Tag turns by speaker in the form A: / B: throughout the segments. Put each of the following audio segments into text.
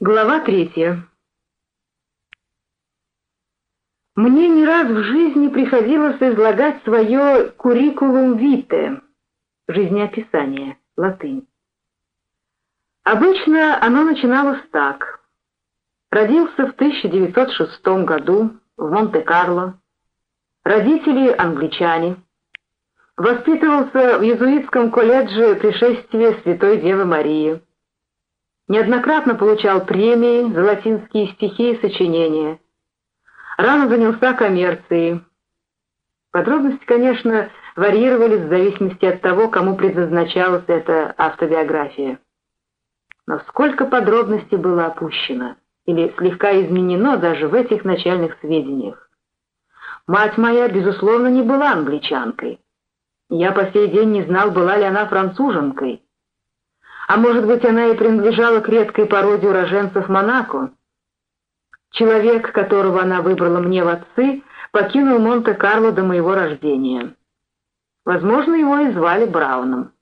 A: Глава третья. Мне не раз в жизни приходилось излагать свое «куррикулум вите» — жизнеописание, латынь. Обычно оно начиналось так. Родился в 1906 году в Монте-Карло. Родители англичане. Воспитывался в иезуитском колледже пришествия Святой Девы Марии. Неоднократно получал премии за латинские стихи и сочинения. Рано занялся коммерцией. Подробности, конечно, варьировались в зависимости от того, кому предназначалась эта автобиография. Но сколько подробностей было опущено или слегка изменено даже в этих начальных сведениях. Мать моя, безусловно, не была англичанкой. Я по сей день не знал, была ли она француженкой. А может быть, она и принадлежала к редкой породе уроженцев Монако? Человек, которого она выбрала мне в отцы, покинул Монте-Карло до моего рождения. Возможно, его и звали Брауном.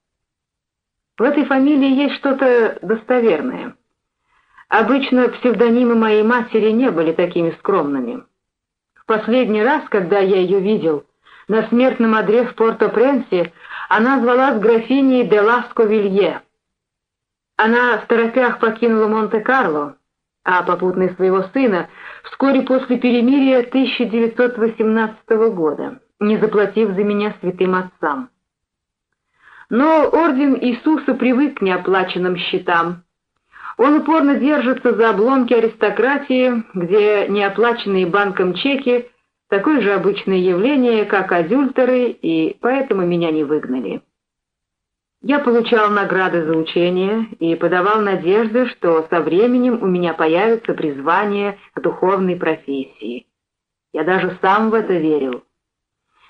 A: В этой фамилии есть что-то достоверное. Обычно псевдонимы моей матери не были такими скромными. В последний раз, когда я ее видел, на смертном одре в Порто-Пренсе, она звалась графиней де Ласко-Вилье. Она в торопях покинула Монте-Карло, а попутно своего сына вскоре после перемирия 1918 года, не заплатив за меня святым отцам. Но орден Иисуса привык к неоплаченным счетам. Он упорно держится за обломки аристократии, где неоплаченные банком чеки — такое же обычное явление, как адюльтеры, и поэтому меня не выгнали. Я получал награды за учение и подавал надежды, что со временем у меня появится призвание к духовной профессии. Я даже сам в это верил.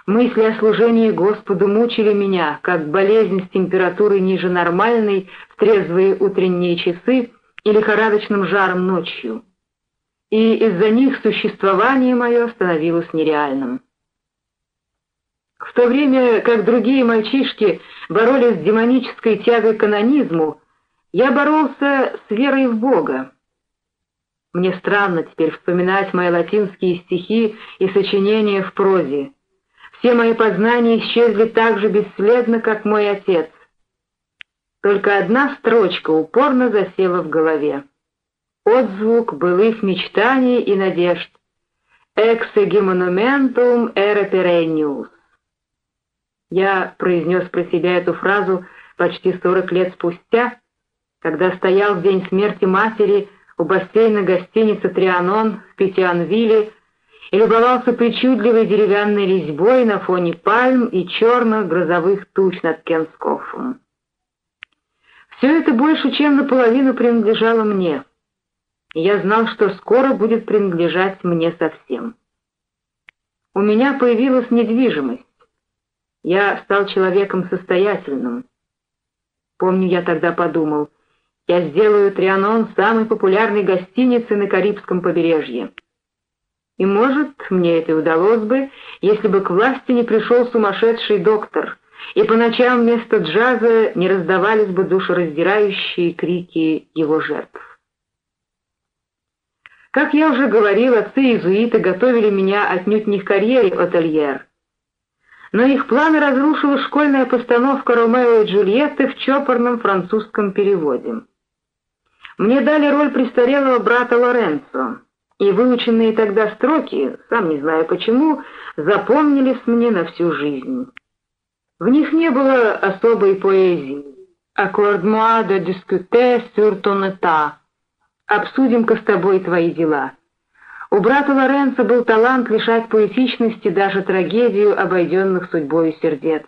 A: Мысли о служении Господу мучили меня, как болезнь с температурой ниже нормальной в трезвые утренние часы и лихорадочным жаром ночью. И из-за них существование мое становилось нереальным. В то время, как другие мальчишки боролись с демонической тягой к канонизму, я боролся с верой в Бога. Мне странно теперь вспоминать мои латинские стихи и сочинения в прозе. Все мои познания исчезли так же бесследно, как мой отец. Только одна строчка упорно засела в голове. Отзвук былых мечтаний и надежд. «Эксеги монументум эре перенниус». Я произнес про себя эту фразу почти сорок лет спустя, когда стоял в день смерти матери у бассейна гостиницы «Трианон» в Петианвилле и любовался причудливой деревянной резьбой на фоне пальм и черных грозовых туч над Кенскофом. Все это больше, чем наполовину принадлежало мне, я знал, что скоро будет принадлежать мне совсем. У меня появилась недвижимость, я стал человеком состоятельным. Помню, я тогда подумал, я сделаю Трианон самой популярной гостиницей на Карибском побережье. И, может, мне это удалось бы, если бы к власти не пришел сумасшедший доктор, и по ночам вместо джаза не раздавались бы душераздирающие крики его жертв. Как я уже говорил, отцы-иезуиты готовили меня отнюдь не к карьере отельер, но их планы разрушила школьная постановка Ромео и Джульетты в чопорном французском переводе. Мне дали роль престарелого брата Лоренцо, и выученные тогда строки, сам не знаю почему, запомнились мне на всю жизнь. В них не было особой поэзии. «Accorde-moi de discuter sur ton état» «Обсудим-ка с тобой твои дела». У брата Лоренцо был талант лишать поэтичности даже трагедию обойденных судьбою сердец.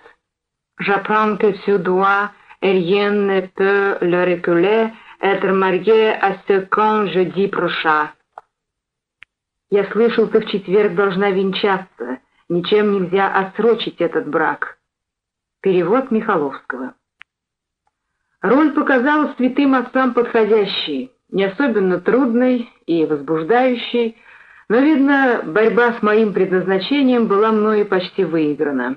A: «J'apprends que sur toi, rien ne peut le reculer, être marié à ce qu'on je dis prochain». Я слышал, ты в четверг должна венчаться, ничем нельзя отсрочить этот брак. Перевод Михаловского. Роль показалась святым отцам подходящей, не особенно трудной и возбуждающей, но, видно, борьба с моим предназначением была мною почти выиграна.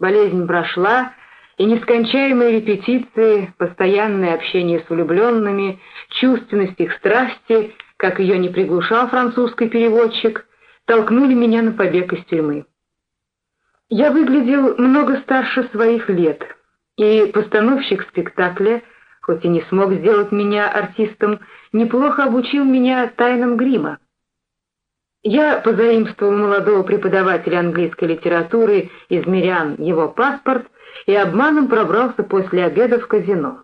A: Болезнь прошла, и нескончаемые репетиции, постоянное общение с влюбленными, чувственность их страсти, как ее не приглушал французский переводчик, толкнули меня на побег из тюрьмы. Я выглядел много старше своих лет, и постановщик спектакля, хоть и не смог сделать меня артистом, неплохо обучил меня тайнам грима. Я позаимствовал молодого преподавателя английской литературы из «Мирян» его паспорт и обманом пробрался после обеда в казино.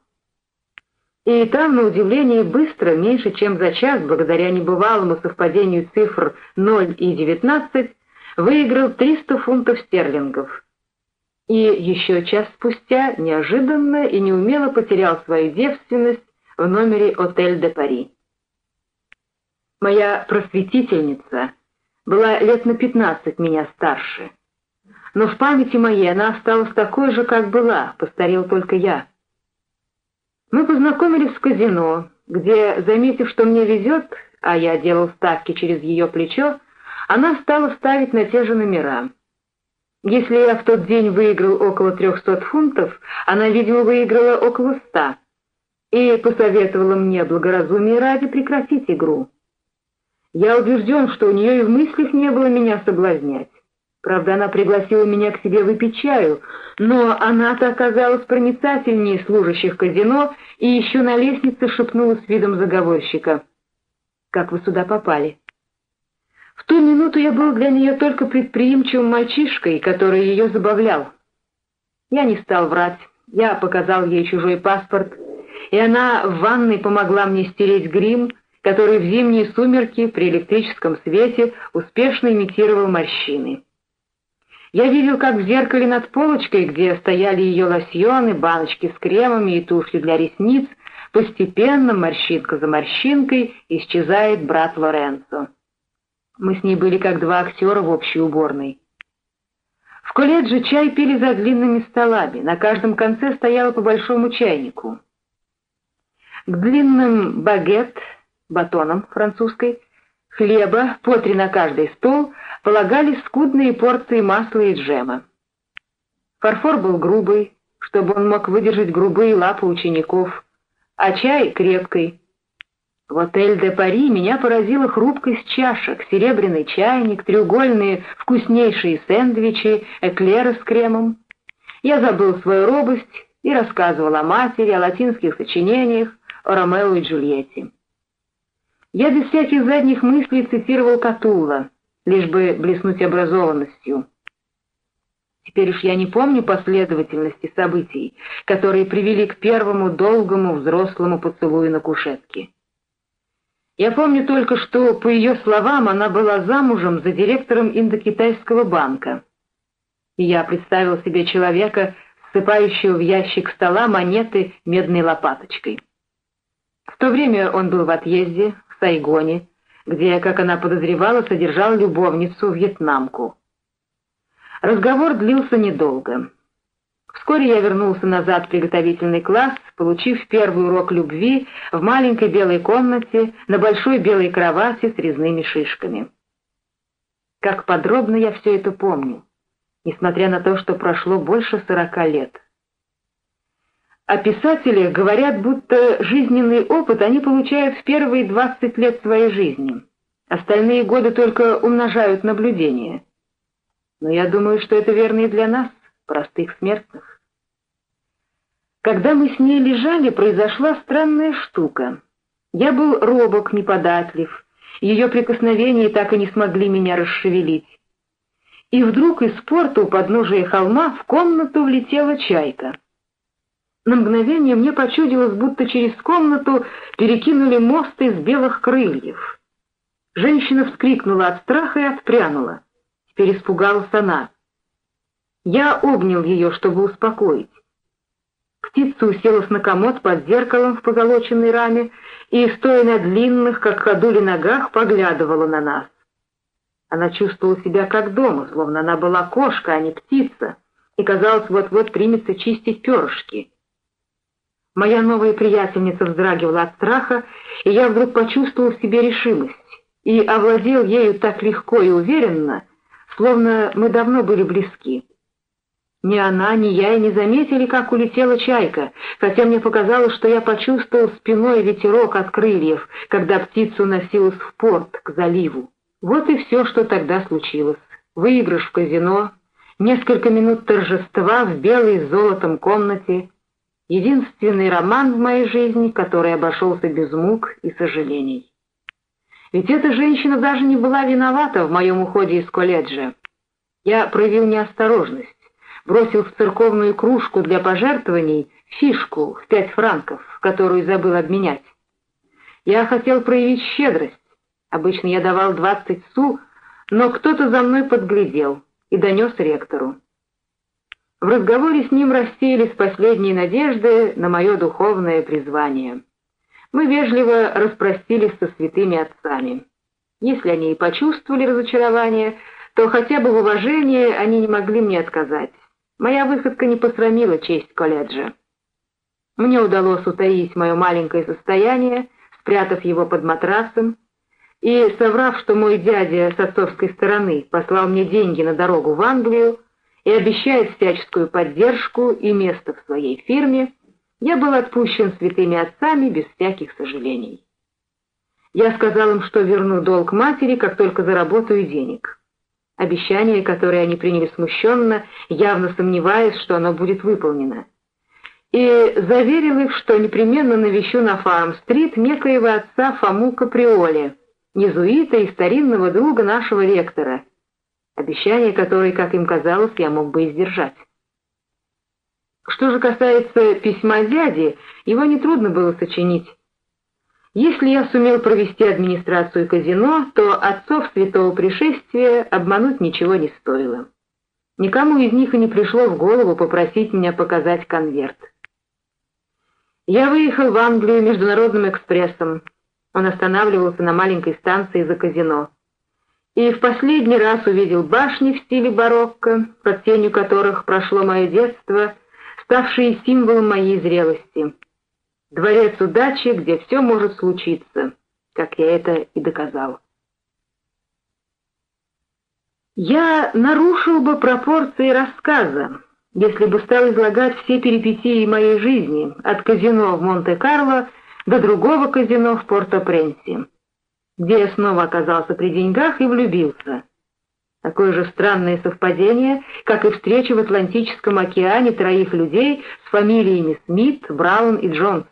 A: И там, на удивление, быстро, меньше чем за час, благодаря небывалому совпадению цифр 0 и 19, выиграл 300 фунтов стерлингов. И еще час спустя неожиданно и неумело потерял свою девственность в номере «Отель де Пари». Моя просветительница была лет на 15 меня старше но в памяти моей она осталась такой же, как была, постарел только я. Мы познакомились в казино, где, заметив, что мне везет, а я делал ставки через ее плечо, она стала ставить на те же номера. Если я в тот день выиграл около трехсот фунтов, она, видимо, выиграла около ста, и посоветовала мне благоразумие ради прекратить игру. Я убежден, что у нее и в мыслях не было меня соблазнять. Правда, она пригласила меня к себе выпить чаю, но она-то оказалась проницательнее служащих казино и еще на лестнице шепнула с видом заговорщика. «Как вы сюда попали?» В ту минуту я был для нее только предприимчивым мальчишкой, который ее забавлял. Я не стал врать, я показал ей чужой паспорт, и она в ванной помогла мне стереть грим, который в зимние сумерки при электрическом свете успешно имитировал морщины. Я видел, как в зеркале над полочкой, где стояли ее лосьоны, баночки с кремами и тушью для ресниц, постепенно, морщинка за морщинкой, исчезает брат Лоренцо. Мы с ней были как два актера в общей уборной. В колледже чай пили за длинными столами, на каждом конце стояло по большому чайнику. К длинным багет, батонам французской, хлеба, по три на каждый стол, полагались скудные порции масла и джема. Фарфор был грубый, чтобы он мог выдержать грубые лапы учеников, а чай — крепкий. В отель де Пари меня поразила хрупкость чашек, серебряный чайник, треугольные вкуснейшие сэндвичи, эклеры с кремом. Я забыл свою робость и рассказывал о матери, о латинских сочинениях, о Ромео и Джульетте. Я без всяких задних мыслей цитировал Катула, лишь бы блеснуть образованностью. Теперь уж я не помню последовательности событий, которые привели к первому долгому взрослому поцелую на кушетке. Я помню только, что, по ее словам, она была замужем за директором Индокитайского банка. И я представил себе человека, ссыпающего в ящик стола монеты медной лопаточкой. В то время он был в отъезде, Сайгоне, где, как она подозревала, содержал любовницу вьетнамку. Разговор длился недолго. Вскоре я вернулся назад в приготовительный класс, получив первый урок любви в маленькой белой комнате на большой белой кровати с резными шишками. Как подробно я все это помню, несмотря на то, что прошло больше сорока лет. О писателях говорят, будто жизненный опыт они получают в первые 20 лет своей жизни. Остальные годы только умножают наблюдения. Но я думаю, что это верно и для нас, простых смертных. Когда мы с ней лежали, произошла странная штука. Я был робок, неподатлив, ее прикосновения так и не смогли меня расшевелить. И вдруг из порта у подножия холма в комнату влетела чайка. На мгновение мне почудилось, будто через комнату перекинули мост из белых крыльев. Женщина вскрикнула от страха и отпрянула. Теперь испугалась она. Я обнял ее, чтобы успокоить. Птица уселась на комод под зеркалом в позолоченной раме и, стоя на длинных, как ходули ногах, поглядывала на нас. Она чувствовала себя как дома, словно она была кошка, а не птица, и, казалось, вот-вот примется чистить перышки. Моя новая приятельница вздрагивала от страха, и я вдруг почувствовал в себе решимость и овладел ею так легко и уверенно, словно мы давно были близки. Ни она, ни я и не заметили, как улетела чайка, хотя мне показалось, что я почувствовал спиной ветерок от крыльев, когда птица уносилась в порт, к заливу. Вот и все, что тогда случилось. Выигрыш в казино, несколько минут торжества в белой с золотом комнате, единственный роман в моей жизни, который обошелся без мук и сожалений. Ведь эта женщина даже не была виновата в моем уходе из колледжа. Я проявил неосторожность бросил в церковную кружку для пожертвований фишку в пять франков, которую забыл обменять. Я хотел проявить щедрость. Обычно я давал двадцать су, но кто-то за мной подглядел и донес ректору. В разговоре с ним рассеялись последние надежды на мое духовное призвание. Мы вежливо распростились со святыми отцами. Если они и почувствовали разочарование, то хотя бы в уважении они не могли мне отказать. Моя выходка не посрамила честь колледжа. Мне удалось утаить мое маленькое состояние, спрятав его под матрасом, и, соврав, что мой дядя с отцовской стороны послал мне деньги на дорогу в Англию и обещает всяческую поддержку и место в своей фирме, я был отпущен святыми отцами без всяких сожалений. Я сказал им, что верну долг матери, как только заработаю денег обещание, которое они приняли смущенно, явно сомневаясь, что оно будет выполнено. И заверил их, что непременно навещу на Фарм-стрит некоего отца Фому Каприоли, незуита и старинного друга нашего ректора, обещание которое, как им казалось, я мог бы издержать. Что же касается письма дяди, его нетрудно было сочинить. Если я сумел провести администрацию казино, то отцов святого пришествия обмануть ничего не стоило. Никому из них и не пришло в голову попросить меня показать конверт. Я выехал в Англию международным экспрессом. Он останавливался на маленькой станции за казино. И в последний раз увидел башни в стиле барокко, под тенью которых прошло мое детство, ставшие символом моей зрелости — Дворец удачи, где все может случиться, как я это и доказал. Я нарушил бы пропорции рассказа, если бы стал излагать все перипетии моей жизни, от казино в Монте-Карло до другого казино в Порто-Пренси, где я снова оказался при деньгах и влюбился. Такое же странное совпадение, как и встреча в Атлантическом океане троих людей с фамилиями Смит, Браун и Джонс.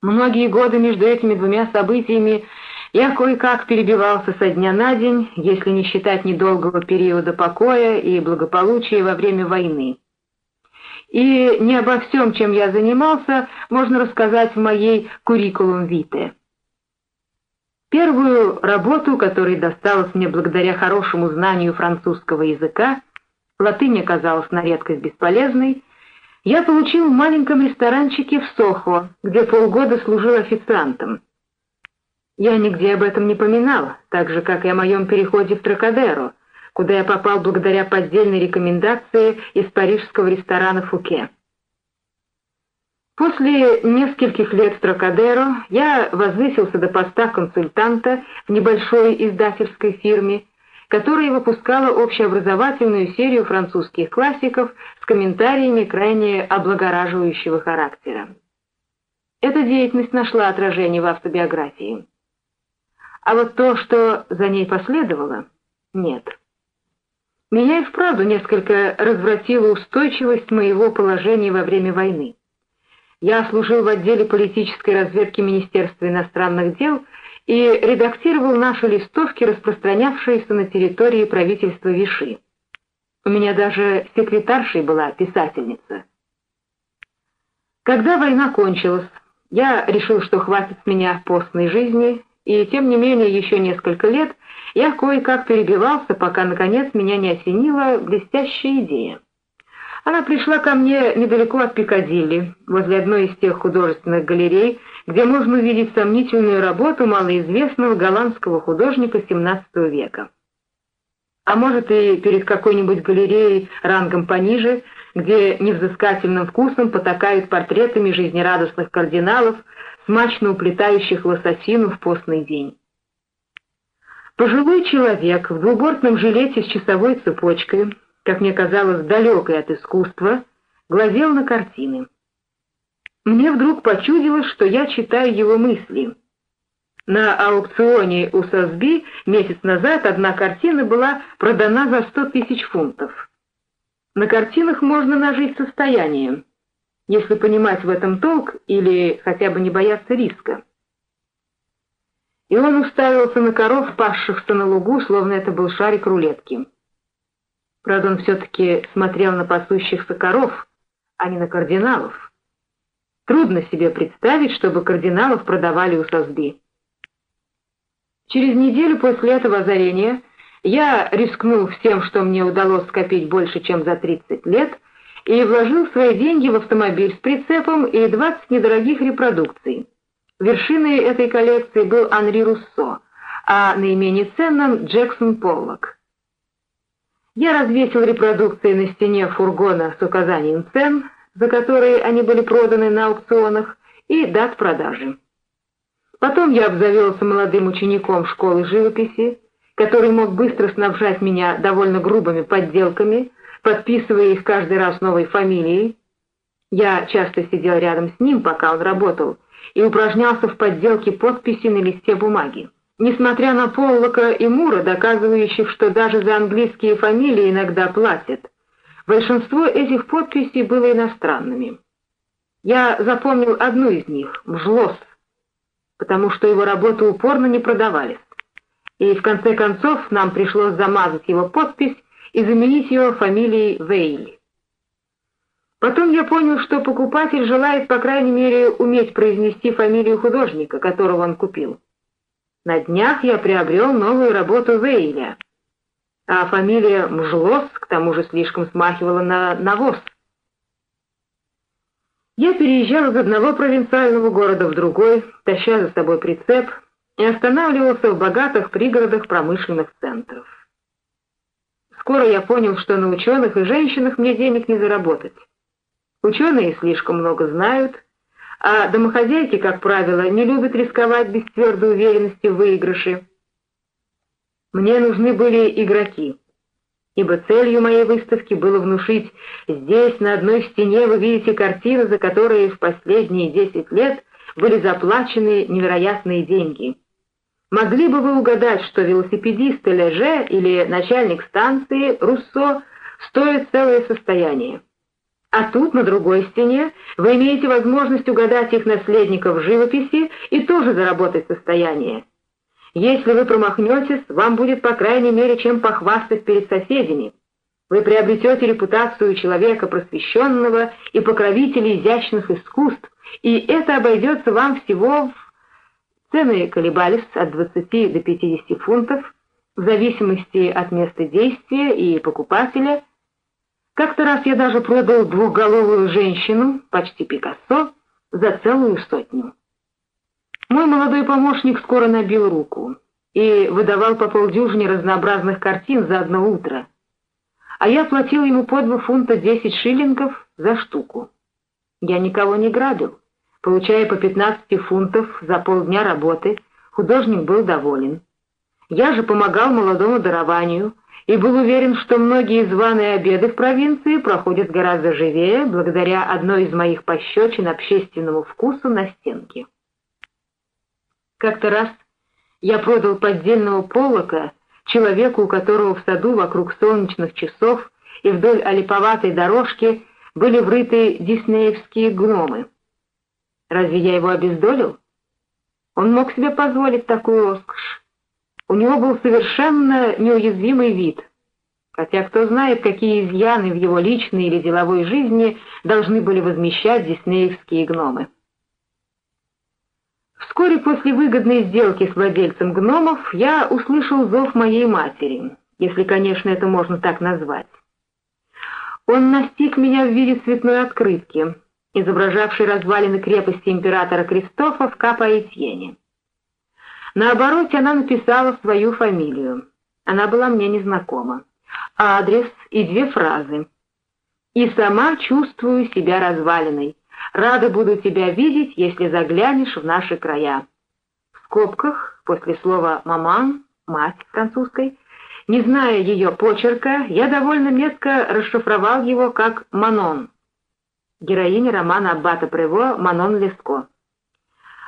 A: Многие годы между этими двумя событиями я кое-как перебивался со дня на день, если не считать недолгого периода покоя и благополучия во время войны. И не обо всем, чем я занимался, можно рассказать в моей «Куррикулум Вите». Первую работу, которая досталась мне благодаря хорошему знанию французского языка, латынь оказалась на редкость бесполезной, я получил в маленьком ресторанчике в Сохо, где полгода служил официантом. Я нигде об этом не поминал, так же, как и о моем переходе в Тракадеро, куда я попал благодаря поддельной рекомендации из парижского ресторана «Фуке». После нескольких лет в Тракадеро я возвысился до поста консультанта в небольшой издательской фирме, которая выпускала общеобразовательную серию французских классиков с комментариями крайне облагораживающего характера. Эта деятельность нашла отражение в автобиографии. А вот то, что за ней последовало, нет. Меня и вправду несколько развратила устойчивость моего положения во время войны. Я служил в отделе политической разведки Министерства иностранных дел и редактировал наши листовки, распространявшиеся на территории правительства Виши. У меня даже секретаршей была писательница. Когда война кончилась, я решил, что хватит с меня постной жизни, и тем не менее еще несколько лет я кое-как перебивался, пока наконец меня не осенила блестящая идея. Она пришла ко мне недалеко от Пикадилли, возле одной из тех художественных галерей, где можно увидеть сомнительную работу малоизвестного голландского художника XVII века. А может и перед какой-нибудь галереей рангом пониже, где невзыскательным вкусом потакают портретами жизнерадостных кардиналов, смачно уплетающих лососину в постный день. Пожилой человек в двубортном жилете с часовой цепочкой как мне казалось, далекой от искусства, глазел на картины. Мне вдруг почудилось, что я читаю его мысли. На аукционе у Сосби месяц назад одна картина была продана за сто тысяч фунтов. На картинах можно нажить состояние, если понимать в этом толк или хотя бы не бояться риска. И он уставился на коров, пасшихся на лугу, словно это был шарик рулетки. Правда, он все-таки смотрел на пасущихся коров, а не на кардиналов. Трудно себе представить, чтобы кардиналов продавали у Сосби. Через неделю после этого озарения я рискнул всем, что мне удалось скопить больше, чем за 30 лет, и вложил свои деньги в автомобиль с прицепом и 20 недорогих репродукций. Вершиной этой коллекции был Анри Руссо, а наименее ценным — Джексон Поллок. Я развесил репродукции на стене фургона с указанием цен, за которые они были проданы на аукционах, и дат продажи. Потом я обзавелся молодым учеником школы живописи, который мог быстро снабжать меня довольно грубыми подделками, подписывая их каждый раз новой фамилией. Я часто сидел рядом с ним, пока он работал, и упражнялся в подделке подписи на листе бумаги. Несмотря на Поллока и Мура, доказывающих, что даже за английские фамилии иногда платят, большинство этих подписей было иностранными. Я запомнил одну из них — Мжлос, потому что его работы упорно не продавались. И в конце концов нам пришлось замазать его подпись и заменить ее фамилией Вейль. Потом я понял, что покупатель желает, по крайней мере, уметь произнести фамилию художника, которого он купил. На днях я приобрел новую работу Вейля, а фамилия Мжлос к тому же слишком смахивала на навоз. Я переезжал из одного провинциального города в другой, таща за собой прицеп, и останавливался в богатых пригородах промышленных центров. Скоро я понял, что на ученых и женщинах мне денег не заработать. Ученые слишком много знают, а домохозяйки, как правило, не любят рисковать без твердой уверенности в выигрыше. Мне нужны были игроки, ибо целью моей выставки было внушить «здесь на одной стене вы видите картины, за которые в последние десять лет были заплачены невероятные деньги». Могли бы вы угадать, что велосипедист Леже или начальник станции Руссо стоит целое состояние? А тут, на другой стене, вы имеете возможность угадать их наследников живописи и тоже заработать состояние. Если вы промахнетесь, вам будет по крайней мере чем похвастать перед соседями. Вы приобретете репутацию человека просвещенного и покровителя изящных искусств, и это обойдется вам всего в... Цены колебались от 20 до 50 фунтов, в зависимости от места действия и покупателя – как-то раз я даже продал двухголовую женщину, почти Пикассо, за целую сотню. Мой молодой помощник скоро набил руку и выдавал по полдюжине разнообразных картин за одно утро, а я платил ему по два фунта десять шиллингов за штуку. Я никого не грабил. Получая по пятнадцати фунтов за полдня работы, художник был доволен. Я же помогал молодому дарованию, и был уверен, что многие званые обеды в провинции проходят гораздо живее благодаря одной из моих пощечин общественному вкусу на стенке. Как-то раз я продал поддельного полока человеку, у которого в саду вокруг солнечных часов и вдоль олиповатой дорожки были врыты диснеевские гномы. Разве я его обездолил? Он мог себе позволить такую роскошь. У него был совершенно неуязвимый вид, хотя кто знает, какие изъяны в его личной или деловой жизни должны были возмещать диснеевские гномы. Вскоре после выгодной сделки с владельцем гномов я услышал зов моей матери, если, конечно, это можно так назвать. Он настиг меня в виде цветной открытки, изображавшей развалины крепости императора Кристофа в Капа-Этьене. На обороте она написала свою фамилию. Она была мне незнакома. Адрес и две фразы. «И сама чувствую себя развалиной. Рада буду тебя видеть, если заглянешь в наши края». В скобках, после слова «маман», «мать» французской, Не зная ее почерка, я довольно метко расшифровал его как «Манон». Героиня романа Аббата Прево «Манон Леско».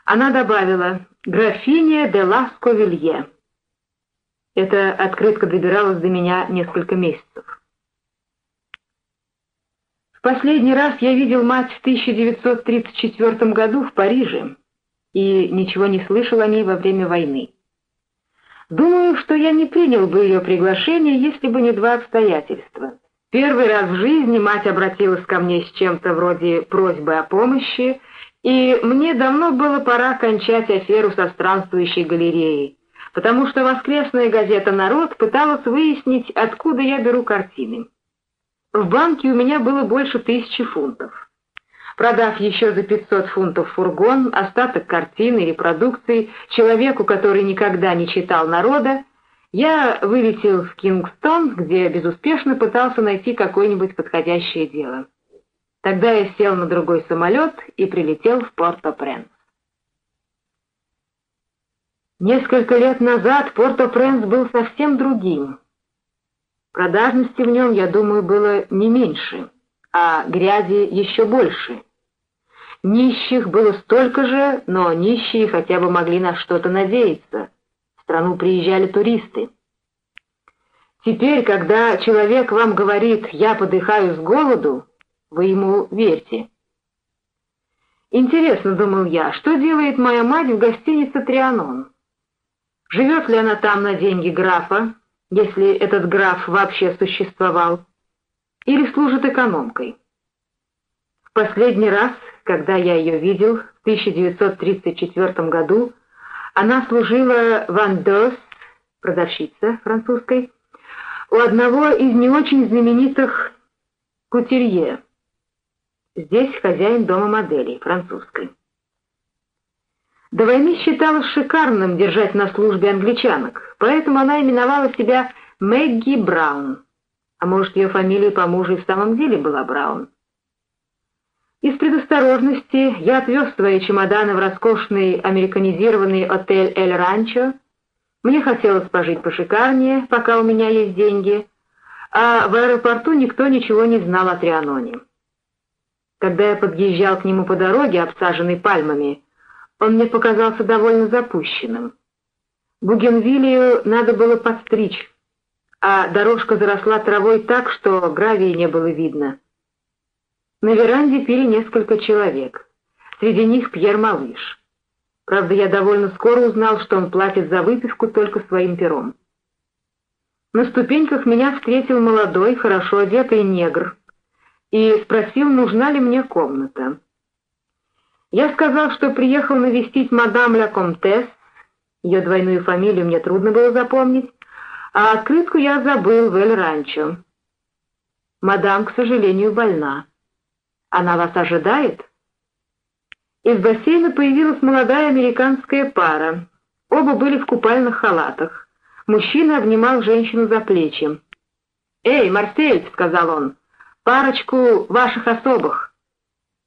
A: Она добавила «Графиня де Ласко-Вилье». Эта открытка добиралась до меня несколько месяцев. В последний раз я видел мать в 1934 году в Париже и ничего не слышал о ней во время войны. Думаю, что я не принял бы ее приглашение, если бы не два обстоятельства. Первый раз в жизни мать обратилась ко мне с чем-то вроде просьбы о помощи, и мне давно было пора кончать аферу со странствующей галереей потому что воскресная газета «Народ» пыталась выяснить, откуда я беру картины. В банке у меня было больше тысячи фунтов. Продав еще за 500 фунтов фургон, остаток картины, репродукций, человеку, который никогда не читал «Народа», я вылетел в Кингстон, где безуспешно пытался найти какое-нибудь подходящее дело. Тогда я сел на другой самолет и прилетел в Порто-Пренс. Несколько лет назад Порто-Пренс был совсем другим. Продажности в нем, я думаю, было не меньше, а грязи еще больше. Нищих было столько же, но нищие хотя бы могли на что-то надеяться. В страну приезжали туристы. Теперь, когда человек вам говорит «я подыхаю с голоду», вы ему верьте. Интересно, думал я, что делает моя мать в гостинице «Трианон»? Живет ли она там на деньги графа, если этот граф вообще существовал, или служит экономкой? В последний раз, когда я ее видел, в 1934 году, она служила в Андос, продавщица французской, у одного из не очень знаменитых кутюрье. Здесь хозяин дома моделей, французской. До войны считалось шикарным держать на службе англичанок, поэтому она именовала себя Мэгги Браун. А может, ее фамилия по мужу и в самом деле была Браун. Из предосторожности я отвез свои чемоданы в роскошный американизированный отель «Эль Ранчо». Мне хотелось пожить пошикарнее, пока у меня есть деньги, а в аэропорту никто ничего не знал о Трианоне. Когда я подъезжал к нему по дороге, обсаженной пальмами, он мне показался довольно запущенным. Бугенвилию надо было подстричь, а дорожка заросла травой так, что гравии не было видно. На веранде пили несколько человек. Среди них Пьер Малыш. Правда, я довольно скоро узнал, что он платит за выпивку только своим пером. На ступеньках меня встретил молодой, хорошо одетый негр и спросил, нужна ли мне комната. Я сказал, что приехал навестить мадам Ля Комтес, ее двойную фамилию мне трудно было запомнить, а открытку я забыл в Эль-Ранчо. Мадам, к сожалению, больна. Она вас ожидает? Из бассейна появилась молодая американская пара. Оба были в купальных халатах. Мужчина обнимал женщину за плечи. «Эй, Марсель!» — сказал он. «Парочку ваших особых!»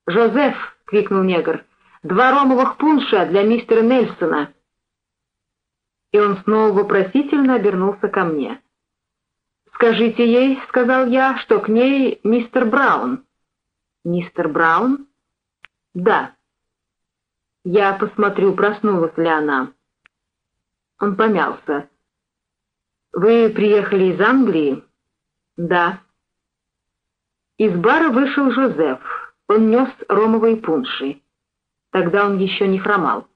A: «Жозеф!» — крикнул негр. «Два ромовых пунша для мистера Нельсона!» И он снова вопросительно обернулся ко мне. «Скажите ей, — сказал я, — что к ней мистер Браун». «Мистер Браун?» «Да». «Я посмотрю, проснулась ли она». Он помялся. «Вы приехали из Англии?» «Да». Из бара вышел Жозеф. Он нес ромовые пунши. Тогда он еще не хромал.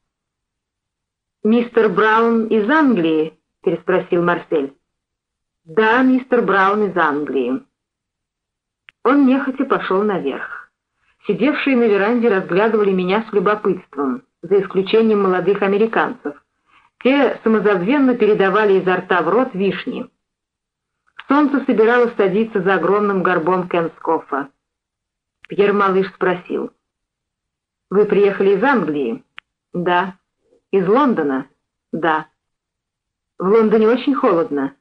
A: «Мистер Браун из Англии?» — переспросил Марсель. «Да, мистер Браун из Англии». Он нехотя пошел наверх. Сидевшие на веранде разглядывали меня с любопытством, за исключением молодых американцев. Те самозабвенно передавали изо рта в рот вишни. Солнце собиралось садиться за огромным горбом Кенскофа. Пьер Малыш спросил. «Вы приехали из Англии?» «Да». «Из Лондона?» «Да». «В Лондоне очень холодно».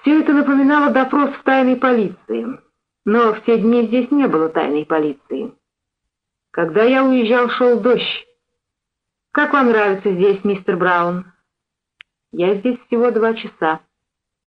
A: Все это напоминало допрос в тайной полиции, но в те дни здесь не было тайной полиции. Когда я уезжал, шел дождь. «Как вам нравится здесь, мистер Браун?» «Я здесь всего два часа».